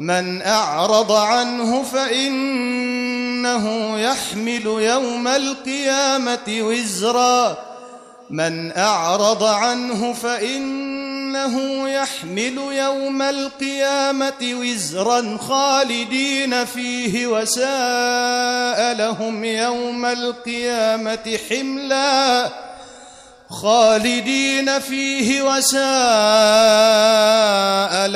من أعرض عنه فإنه يحمل يوم القيامة وزرا. من أعرض عنه فإنه يحمل يوم القيامة وزرا خالدين فيه وساء لهم يوم القيامة حملا. خالدين فيه وساء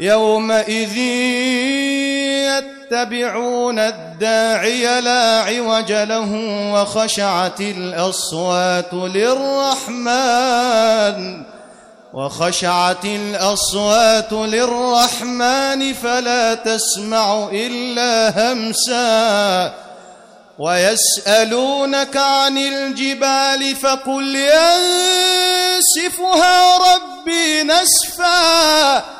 يومئذ يتبعون الداعي لا عوج له وخشعت الأصوات للرحمن وخشعت الأصوات للرحمن فلا تسمع إلا همسا ويسألونك عن الجبال فقل ينسفها ربي نسفا.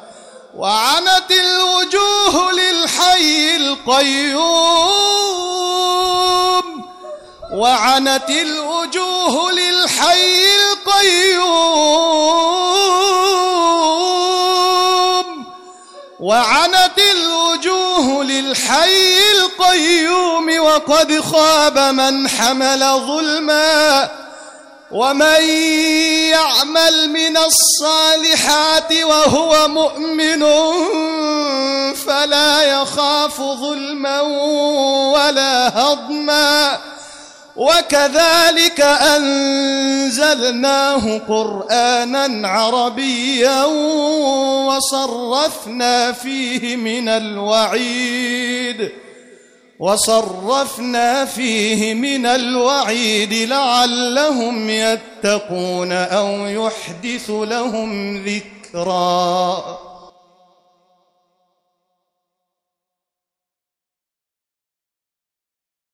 وعنت الوجوه للحي القيوم. وعنت الوجوه للحي القيوم. وعنت الوجوه للحي القيوم. وقد خاب من حمل ظلما. ومن يعمل من الصالحات وهو مؤمن فلا يخاف ظلما ولا هضما. وكذلك أنزلناه قرآنا عربيا وصرفنا فيه من الوعيد. وصرفنا فيه من الوعيد لعلهم يتقون أو يحدث لهم ذكرًا.